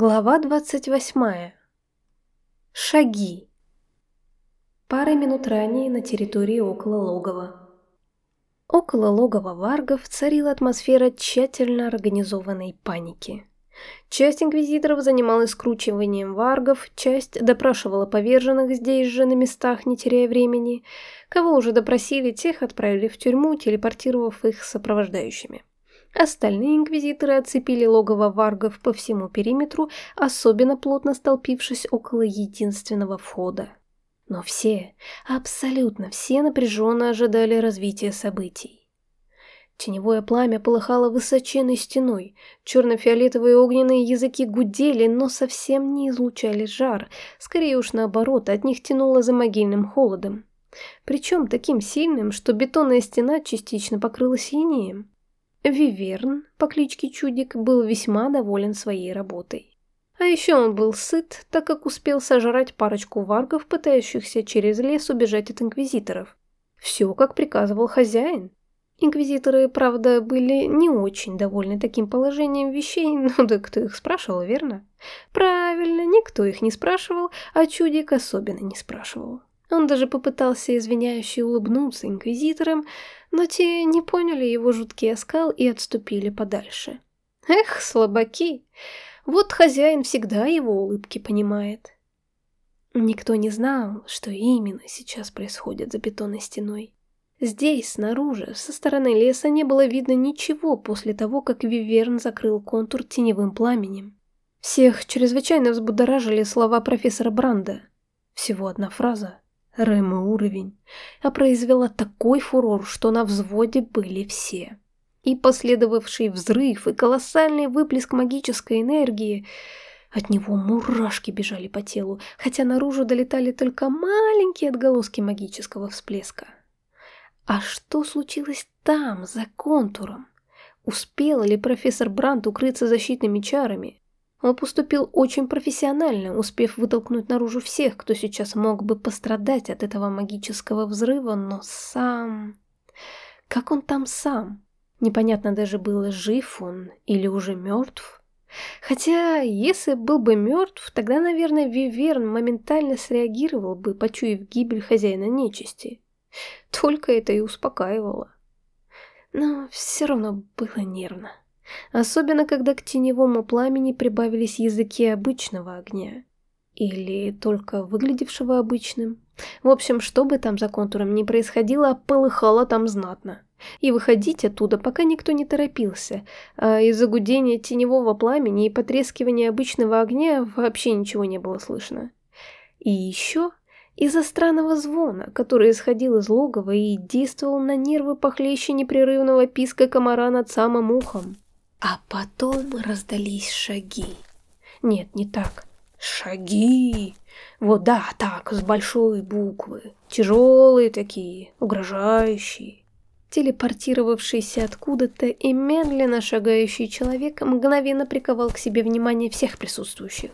Глава 28. Шаги. Пара минут ранее на территории около логова. Около логова варгов царила атмосфера тщательно организованной паники. Часть инквизиторов занималась скручиванием варгов, часть допрашивала поверженных здесь же на местах, не теряя времени. Кого уже допросили, тех отправили в тюрьму, телепортировав их сопровождающими. Остальные инквизиторы оцепили логово варгов по всему периметру, особенно плотно столпившись около единственного входа. Но все, абсолютно все напряженно ожидали развития событий. Теневое пламя полыхало высоченной стеной, черно-фиолетовые огненные языки гудели, но совсем не излучали жар, скорее уж наоборот, от них тянуло за могильным холодом. Причем таким сильным, что бетонная стена частично покрылась инеем. Виверн по кличке Чудик был весьма доволен своей работой. А еще он был сыт, так как успел сожрать парочку варгов, пытающихся через лес убежать от инквизиторов. Все, как приказывал хозяин. Инквизиторы, правда, были не очень довольны таким положением вещей, ну да кто их спрашивал, верно? Правильно, никто их не спрашивал, а Чудик особенно не спрашивал. Он даже попытался извиняюще улыбнуться инквизиторам, но те не поняли его жуткий оскал и отступили подальше. Эх, слабаки! Вот хозяин всегда его улыбки понимает. Никто не знал, что именно сейчас происходит за бетонной стеной. Здесь, снаружи, со стороны леса не было видно ничего после того, как Виверн закрыл контур теневым пламенем. Всех чрезвычайно взбудоражили слова профессора Бранда. Всего одна фраза Рэма уровень, а произвела такой фурор, что на взводе были все. И последовавший взрыв, и колоссальный выплеск магической энергии. От него мурашки бежали по телу, хотя наружу долетали только маленькие отголоски магического всплеска. А что случилось там, за контуром? Успел ли профессор Брандт укрыться защитными чарами? Он поступил очень профессионально, успев вытолкнуть наружу всех, кто сейчас мог бы пострадать от этого магического взрыва, но сам... Как он там сам? Непонятно даже было, жив он или уже мертв. Хотя, если был бы мертв, тогда, наверное, Виверн моментально среагировал бы, почуяв гибель хозяина нечисти. Только это и успокаивало. Но все равно было нервно. Особенно, когда к теневому пламени прибавились языки обычного огня. Или только выглядевшего обычным. В общем, что бы там за контуром ни происходило, полыхало там знатно. И выходить оттуда пока никто не торопился, а из-за гудения теневого пламени и потрескивания обычного огня вообще ничего не было слышно. И еще из-за странного звона, который исходил из логова и действовал на нервы похлеще непрерывного писка комара над самым ухом. А потом раздались шаги. Нет, не так. Шаги. Вот да, так, с большой буквы. Тяжелые такие, угрожающие. Телепортировавшийся откуда-то и медленно шагающий человек мгновенно приковал к себе внимание всех присутствующих.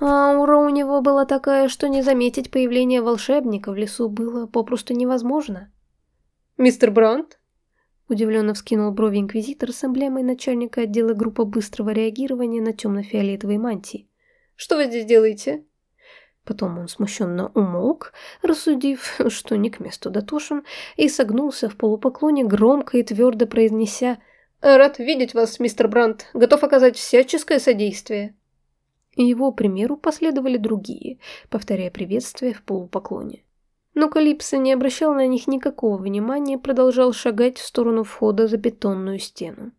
Аура у него была такая, что не заметить появление волшебника в лесу было попросту невозможно. «Мистер Брандт?» Удивленно вскинул брови инквизитор с эмблемой начальника отдела группы быстрого реагирования на темно-фиолетовой мантии. «Что вы здесь делаете?» Потом он смущенно умолк, рассудив, что не к месту дотошен, и согнулся в полупоклоне, громко и твердо произнеся «Рад видеть вас, мистер Брандт, готов оказать всяческое содействие». Его примеру последовали другие, повторяя приветствие в полупоклоне. Но Калипсо не обращал на них никакого внимания и продолжал шагать в сторону входа за бетонную стену.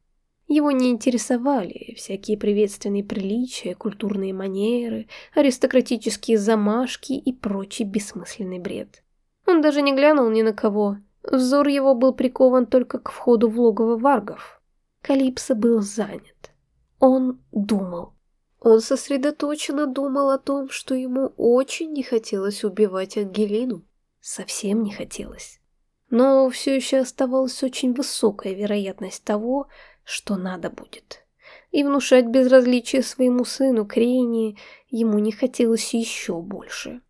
Его не интересовали всякие приветственные приличия, культурные манеры, аристократические замашки и прочий бессмысленный бред. Он даже не глянул ни на кого. Взор его был прикован только к входу в логово варгов. Калипсо был занят. Он думал. Он сосредоточенно думал о том, что ему очень не хотелось убивать Ангелину совсем не хотелось. Но все еще оставалась очень высокая вероятность того, что надо будет. И внушать безразличие своему сыну Крейни ему не хотелось еще больше.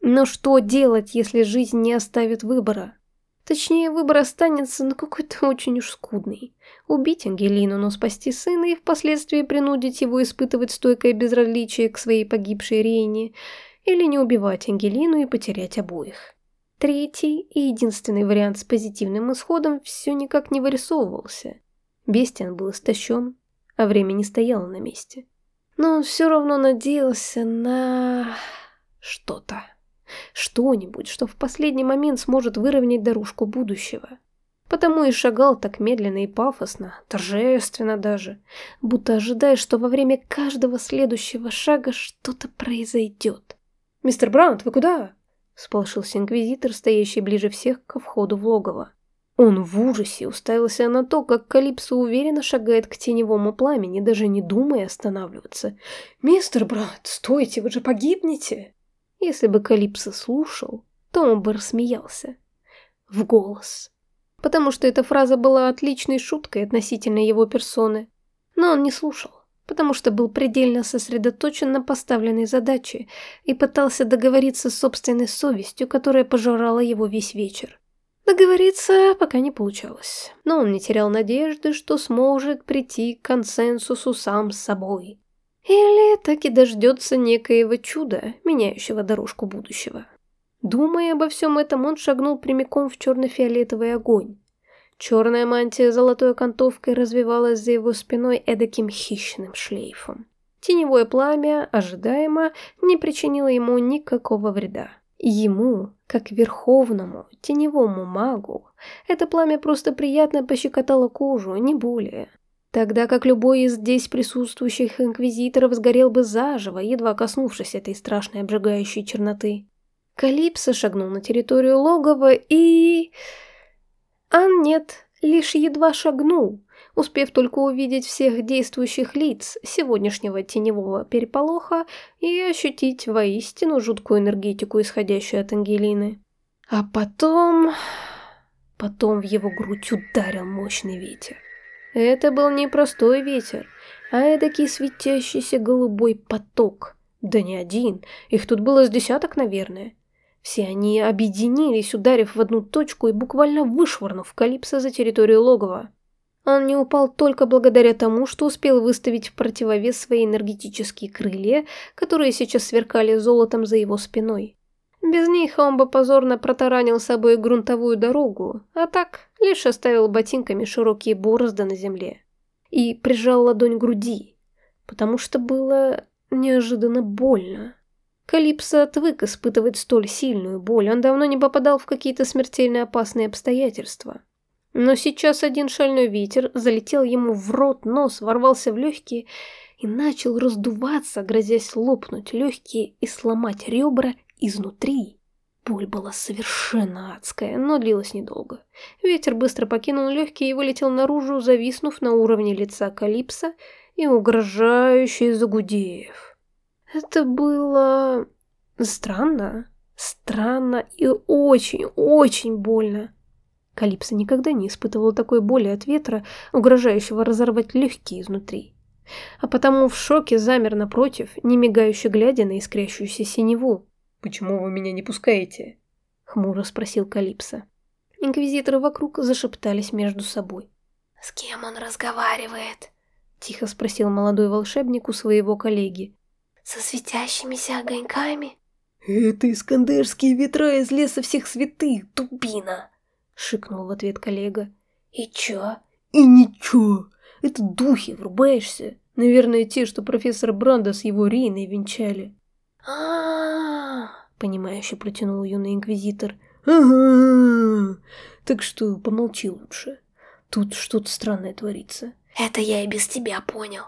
Но что делать, если жизнь не оставит выбора? Точнее, выбор останется, но какой-то очень уж скудный. Убить Ангелину, но спасти сына и впоследствии принудить его испытывать стойкое безразличие к своей погибшей Рейне, или не убивать Ангелину и потерять обоих. Третий и единственный вариант с позитивным исходом все никак не вырисовывался. Бестиан был истощен, а время не стояло на месте. Но он все равно надеялся на... что-то. Что-нибудь, что в последний момент сможет выровнять дорожку будущего. Потому и шагал так медленно и пафосно, торжественно даже, будто ожидая, что во время каждого следующего шага что-то произойдет. «Мистер Браунт, вы куда?» – сполошился инквизитор, стоящий ближе всех ко входу в логово. Он в ужасе уставился на то, как Калипсо уверенно шагает к теневому пламени, даже не думая останавливаться. «Мистер Браунт, стойте, вы же погибнете!» Если бы Калипсо слушал, то он бы рассмеялся. В голос. Потому что эта фраза была отличной шуткой относительно его персоны. Но он не слушал, потому что был предельно сосредоточен на поставленной задаче и пытался договориться с собственной совестью, которая пожирала его весь вечер. Договориться пока не получалось, но он не терял надежды, что сможет прийти к консенсусу сам с собой. Или так и дождется некоего чуда, меняющего дорожку будущего. Думая обо всем этом, он шагнул прямиком в черно-фиолетовый огонь. Черная мантия с золотой окантовкой развивалась за его спиной эдаким хищным шлейфом. Теневое пламя, ожидаемо, не причинило ему никакого вреда. Ему, как верховному, теневому магу, это пламя просто приятно пощекотало кожу, не более тогда как любой из здесь присутствующих инквизиторов сгорел бы заживо, едва коснувшись этой страшной обжигающей черноты. Калипсо шагнул на территорию логова и... А нет, лишь едва шагнул, успев только увидеть всех действующих лиц сегодняшнего теневого переполоха и ощутить воистину жуткую энергетику, исходящую от Ангелины. А потом... Потом в его грудь ударил мощный ветер. Это был не простой ветер, а эдакий светящийся голубой поток. Да не один, их тут было с десяток, наверное. Все они объединились, ударив в одну точку и буквально вышвырнув Калипсо за территорию логова. Он не упал только благодаря тому, что успел выставить в противовес свои энергетические крылья, которые сейчас сверкали золотом за его спиной. Без них он бы позорно протаранил собой грунтовую дорогу, а так лишь оставил ботинками широкие борозды на земле. И прижал ладонь к груди, потому что было неожиданно больно. Калипсо отвык испытывать столь сильную боль, он давно не попадал в какие-то смертельно опасные обстоятельства. Но сейчас один шальной ветер залетел ему в рот, нос, ворвался в легкие и начал раздуваться, грозясь лопнуть легкие и сломать ребра изнутри. Боль была совершенно адская, но длилась недолго. Ветер быстро покинул легкие и вылетел наружу, зависнув на уровне лица Калипса и угрожающе загудев. Это было... странно. Странно и очень-очень больно. Калипсо никогда не испытывал такой боли от ветра, угрожающего разорвать легкие изнутри. А потому в шоке замер напротив, не мигающе глядя на искрящуюся синеву. «Почему вы меня не пускаете?» — хмуро спросил Калипсо. Инквизиторы вокруг зашептались между собой. «С кем он разговаривает?» — тихо спросил молодой волшебник у своего коллеги. «Со светящимися огоньками?» «Это искандерские ветра из леса всех святых, тупина!» — шикнул в ответ коллега. «И чё?» «И ничего. Это духи, врубаешься? Наверное, те, что профессор Бранда с его Рейной венчали». А-а-а! понимающе протянул юный инквизитор. Ага. Так что помолчи лучше. Тут что-то странное творится. Это я и без тебя понял.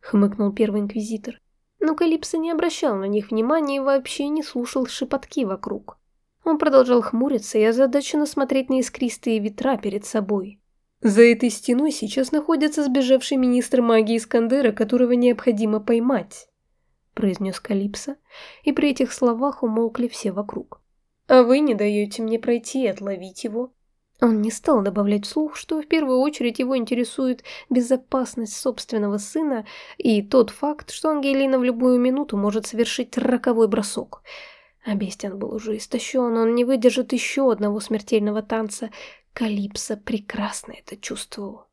Хмыкнул первый инквизитор. Но Калипсо не обращал на них внимания и вообще не слушал шепотки вокруг. Он продолжал хмуриться и озадаченно смотреть на искристые ветра перед собой. За этой стеной сейчас находится сбежавший министр магии Искандера, которого необходимо поймать произнес Калипсо, и при этих словах умолкли все вокруг. «А вы не даете мне пройти и отловить его?» Он не стал добавлять вслух, что в первую очередь его интересует безопасность собственного сына и тот факт, что Ангелина в любую минуту может совершить роковой бросок. А был уже истощен, он не выдержит еще одного смертельного танца. Калипсо прекрасно это чувствовал.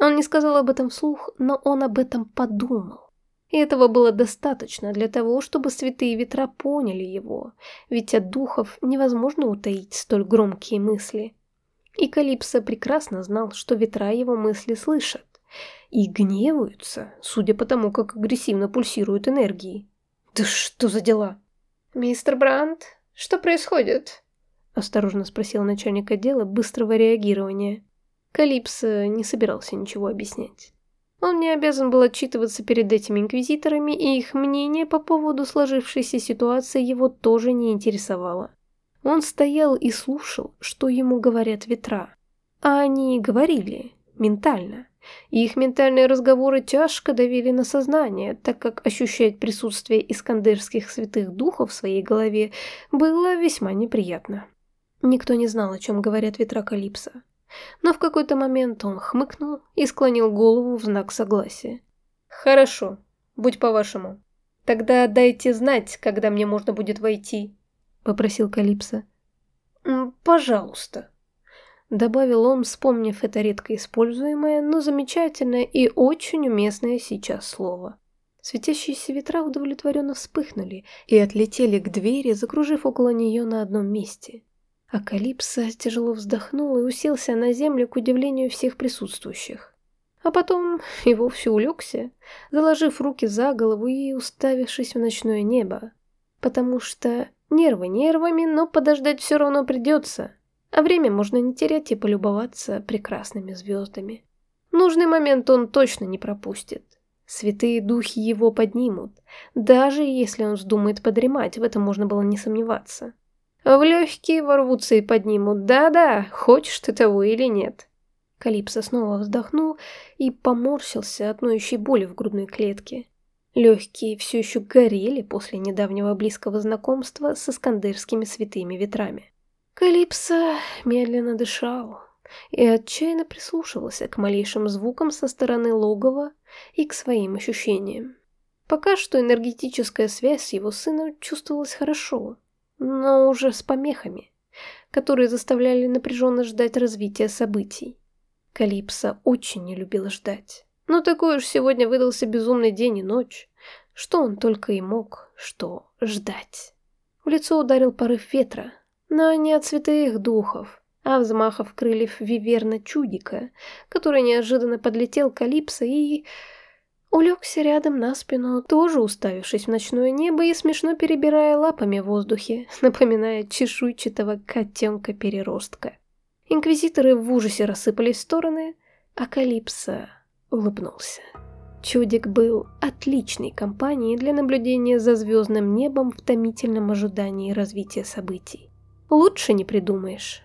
Он не сказал об этом вслух, но он об этом подумал. И этого было достаточно для того, чтобы святые ветра поняли его, ведь от духов невозможно утаить столь громкие мысли. И Калипсо прекрасно знал, что ветра его мысли слышат и гневаются, судя по тому, как агрессивно пульсируют энергии. «Да что за дела?» «Мистер Брандт, что происходит?» — осторожно спросил начальник отдела быстрого реагирования. Калипсо не собирался ничего объяснять. Он не обязан был отчитываться перед этими инквизиторами, и их мнение по поводу сложившейся ситуации его тоже не интересовало. Он стоял и слушал, что ему говорят ветра. А они говорили, ментально. И их ментальные разговоры тяжко давили на сознание, так как ощущать присутствие искандерских святых духов в своей голове было весьма неприятно. Никто не знал, о чем говорят ветра Калипса но в какой-то момент он хмыкнул и склонил голову в знак согласия. «Хорошо, будь по-вашему. Тогда дайте знать, когда мне можно будет войти», — попросил Калипсо. «Пожалуйста», — добавил он, вспомнив это редко используемое, но замечательное и очень уместное сейчас слово. Светящиеся ветра удовлетворенно вспыхнули и отлетели к двери, закружив около нее на одном месте. А Калипсо тяжело вздохнул и уселся на землю к удивлению всех присутствующих. А потом и вовсе улегся, заложив руки за голову и уставившись в ночное небо. Потому что нервы нервами, но подождать все равно придется. А время можно не терять и полюбоваться прекрасными звездами. Нужный момент он точно не пропустит. Святые духи его поднимут, даже если он вздумает подремать, в этом можно было не сомневаться. В легкие ворвутся и поднимут. Да-да, хочешь ты того или нет. Калипсо снова вздохнул и поморщился от ноющей боли в грудной клетке. Легкие все еще горели после недавнего близкого знакомства с искандерскими святыми ветрами. Калипсо медленно дышал и отчаянно прислушивался к малейшим звукам со стороны логова и к своим ощущениям. Пока что энергетическая связь с его сыном чувствовалась хорошо, но уже с помехами, которые заставляли напряженно ждать развития событий. Калипсо очень не любил ждать. Но такой уж сегодня выдался безумный день и ночь, что он только и мог, что ждать. В лицо ударил порыв ветра, но не от святых духов, а взмахов крыльев виверна чудика, который неожиданно подлетел к Калипсо и Улегся рядом на спину, тоже уставившись в ночное небо и смешно перебирая лапами в воздухе, напоминая чешуйчатого котенка-переростка. Инквизиторы в ужасе рассыпались в стороны, а Калипсо улыбнулся. Чудик был отличной компанией для наблюдения за звездным небом в томительном ожидании развития событий. Лучше не придумаешь.